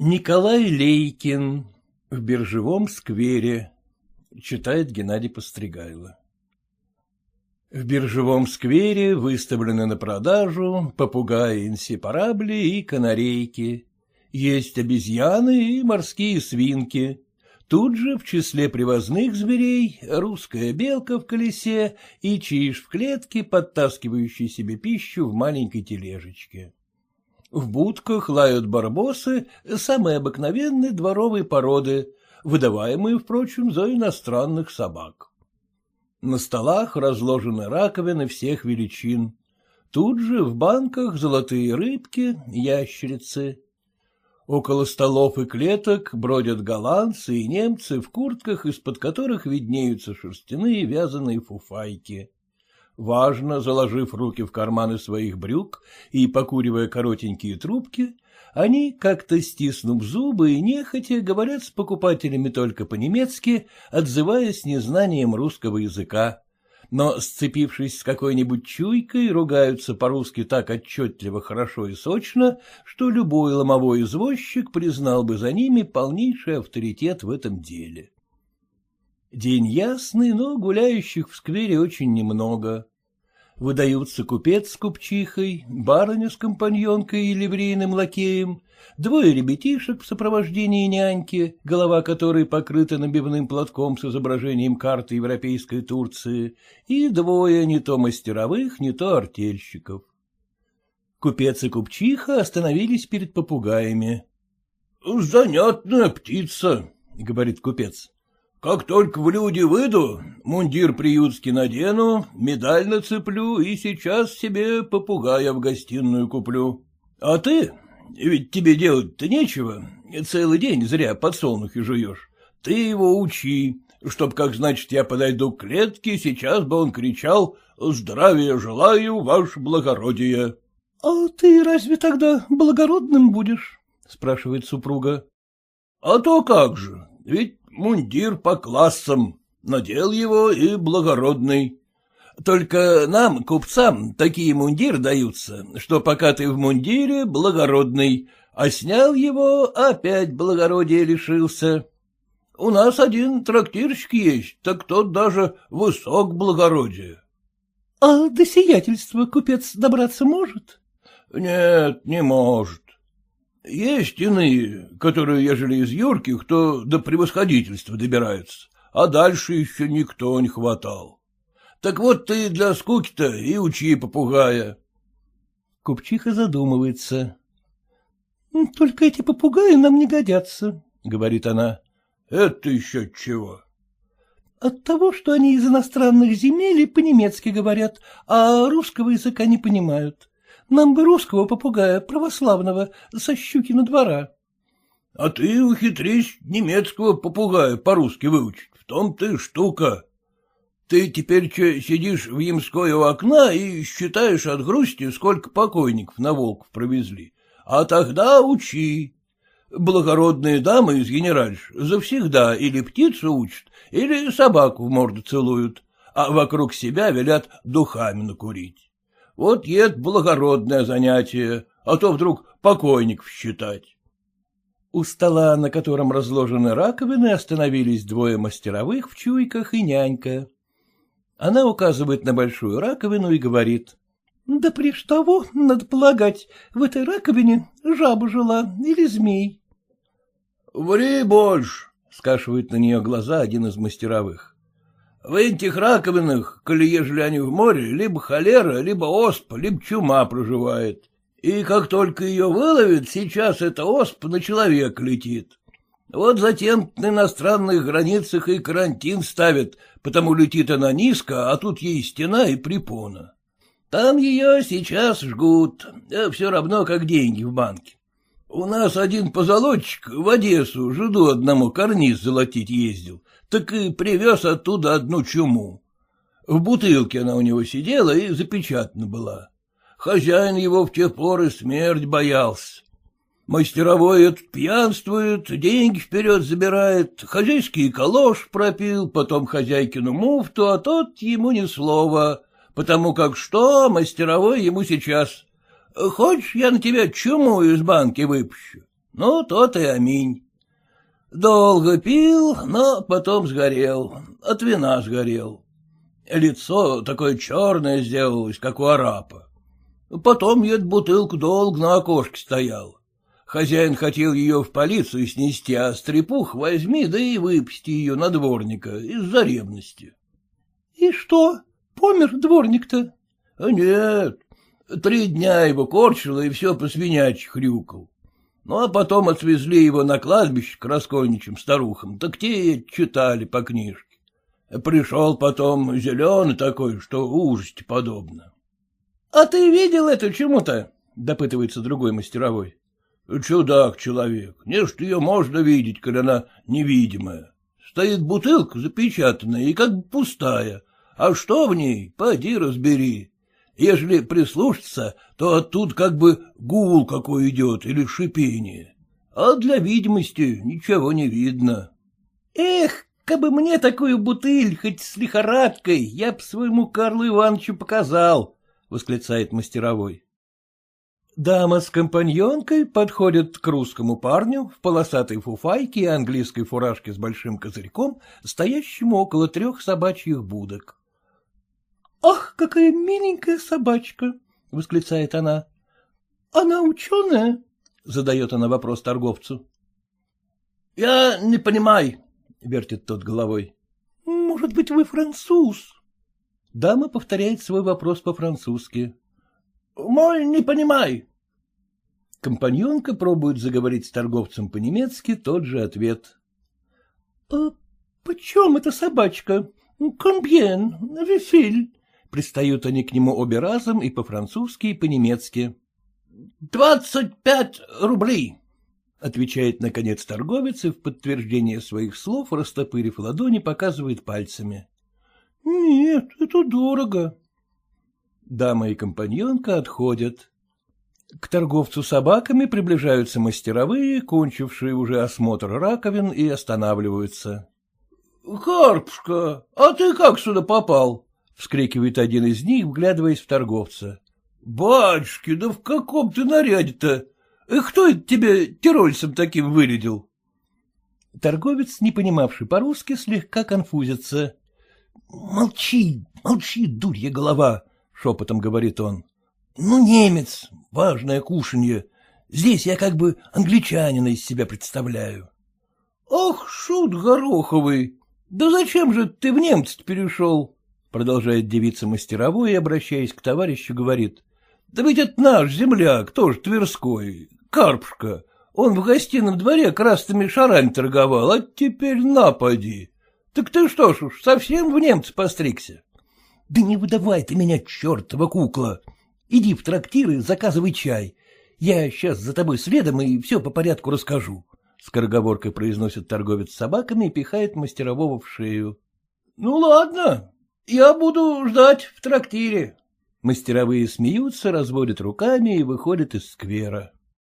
Николай Лейкин в биржевом сквере, читает Геннадий Постригайло. В биржевом сквере выставлены на продажу попугаи инсепарабли и канарейки. Есть обезьяны и морские свинки. Тут же в числе привозных зверей русская белка в колесе и чиж в клетке, подтаскивающий себе пищу в маленькой тележечке. В будках лают барбосы самой обыкновенной дворовой породы, выдаваемые, впрочем, за иностранных собак. На столах разложены раковины всех величин. Тут же в банках золотые рыбки, ящерицы. Около столов и клеток бродят голландцы и немцы в куртках, из-под которых виднеются шерстяные вязаные фуфайки. Важно, заложив руки в карманы своих брюк и покуривая коротенькие трубки, они, как-то стиснув зубы и нехотя, говорят с покупателями только по-немецки, отзываясь незнанием русского языка. Но, сцепившись с какой-нибудь чуйкой, ругаются по-русски так отчетливо, хорошо и сочно, что любой ломовой извозчик признал бы за ними полнейший авторитет в этом деле. День ясный, но гуляющих в сквере очень немного. Выдаются купец с купчихой, барыня с компаньонкой и ливрейным лакеем, двое ребятишек в сопровождении няньки, голова которой покрыта набивным платком с изображением карты европейской Турции, и двое не то мастеровых, не то артельщиков. Купец и купчиха остановились перед попугаями. — Занятная птица, — говорит купец. Как только в люди выйду, мундир приютский надену, медаль нацеплю и сейчас себе попугая в гостиную куплю. А ты, ведь тебе делать-то нечего, целый день зря подсолнухи жуешь, ты его учи, чтоб, как значит, я подойду к клетке, сейчас бы он кричал «Здравия желаю, ваше благородие». — А ты разве тогда благородным будешь? — спрашивает супруга. — А то как же, ведь мундир по классам, надел его и благородный. Только нам, купцам, такие мундир даются, что пока ты в мундире благородный, а снял его, опять благородия лишился. У нас один трактирщик есть, так тот даже высок благородия. — А до сиятельства купец добраться может? — Нет, не может. Есть иные, которые, ежели из юрких, то до превосходительства добираются, а дальше еще никто не хватал. Так вот ты для скуки-то и учи попугая. Купчиха задумывается. — Только эти попугаи нам не годятся, — говорит она. — Это еще чего? — От того, что они из иностранных земель и по-немецки говорят, а русского языка не понимают. Нам бы русского попугая, православного, со Щукина двора. — А ты ухитрись немецкого попугая по-русски выучить, в том ты штука. Ты теперь че сидишь в Ямской у окна и считаешь от грусти, сколько покойников на волков провезли. А тогда учи. Благородные дамы из генеральш завсегда или птицу учат, или собаку в морду целуют, а вокруг себя велят духами накурить. Вот ед благородное занятие, а то вдруг покойников считать. У стола, на котором разложены раковины, остановились двое мастеровых в чуйках и нянька. Она указывает на большую раковину и говорит. — Да прежде того, надо полагать, в этой раковине жаба жила или змей. — Ври больше, — скашивает на нее глаза один из мастеровых. В этих раковинах, коли ежели они в море, либо холера, либо оспа, либо чума проживает. И как только ее выловит, сейчас эта оспа на человека летит. Вот затем на иностранных границах и карантин ставят, потому летит она низко, а тут ей стена и препона. Там ее сейчас жгут, а все равно как деньги в банке. У нас один позолотчик в Одессу жиду одному карниз золотить ездил, так и привез оттуда одну чуму. В бутылке она у него сидела и запечатана была. Хозяин его в те поры смерть боялся. Мастеровой этот пьянствует, деньги вперед забирает, хозяйский калош пропил, потом хозяйкину муфту, а тот ему ни слова, потому как что мастеровой ему сейчас. Хочешь, я на тебя чуму из банки выпущу? Ну, тот и аминь. Долго пил, но потом сгорел, от вина сгорел. Лицо такое черное сделалось, как у арапа. Потом я бутылку долго на окошке стоял. Хозяин хотел ее в полицию снести, а стрепух возьми, да и выпусти ее на дворника из-за ревности. — И что, помер дворник-то? — Нет, три дня его корчило и все по свинячьи хрюкал. Ну, а потом отвезли его на кладбище к раскольничьим старухам, так те читали по книжке. Пришел потом зеленый такой, что ужасти подобно. — А ты видел это чему-то? — допытывается другой мастеровой. — Чудак человек. Не что ее можно видеть, когда она невидимая. Стоит бутылка запечатанная и как бы пустая. А что в ней, поди разбери. Ежели прислушаться, то оттуда как бы гул какой идет или шипение. А для видимости ничего не видно. — Эх, как бы мне такую бутыль, хоть с лихорадкой, я б своему Карлу Ивановичу показал, — восклицает мастеровой. Дама с компаньонкой подходит к русскому парню в полосатой фуфайке и английской фуражке с большим козырьком, стоящему около трех собачьих будок. — Ах, какая миленькая собачка! — восклицает она. — Она ученая? — задает она вопрос торговцу. — Я не понимаю, — вертит тот головой. — Может быть, вы француз? Дама повторяет свой вопрос по-французски. — Мой не понимай. Компаньонка пробует заговорить с торговцем по-немецки тот же ответ. «А — Почем эта собачка? Комбьен? Вифиль? Пристают они к нему обе разом и по-французски, и по-немецки. — Двадцать пять рублей, — отвечает, наконец, торговец и в подтверждение своих слов, растопырив ладони, показывает пальцами. — Нет, это дорого. Дама и компаньонка отходят. К торговцу собаками приближаются мастеровые, кончившие уже осмотр раковин, и останавливаются. — Карпушка, а ты как сюда попал? — вскрикивает один из них, вглядываясь в торговца. — Батюшки, да в каком ты наряде-то? И кто это тебе тирольцем таким вырядил? Торговец, не понимавший по-русски, слегка конфузится. — Молчи, молчи, дурья голова, — шепотом говорит он. — Ну, немец, важное кушанье. Здесь я как бы англичанина из себя представляю. — Ах, шут гороховый! Да зачем же ты в немца перешел? — продолжает девица мастеровой и, обращаясь к товарищу, говорит. — Да ведь это наш земляк, тоже Тверской, Карпушка. Он в гостином дворе красными шарами торговал, а теперь напади. Так ты что ж уж, совсем в немца постригся? — Да не выдавай ты меня, чертова кукла! Иди в трактир и заказывай чай. Я сейчас за тобой следом и все по порядку расскажу. Скороговоркой произносит торговец собаками и пихает мастерового в шею. — Ну, ладно, я буду ждать в трактире. Мастеровые смеются, разводят руками и выходят из сквера.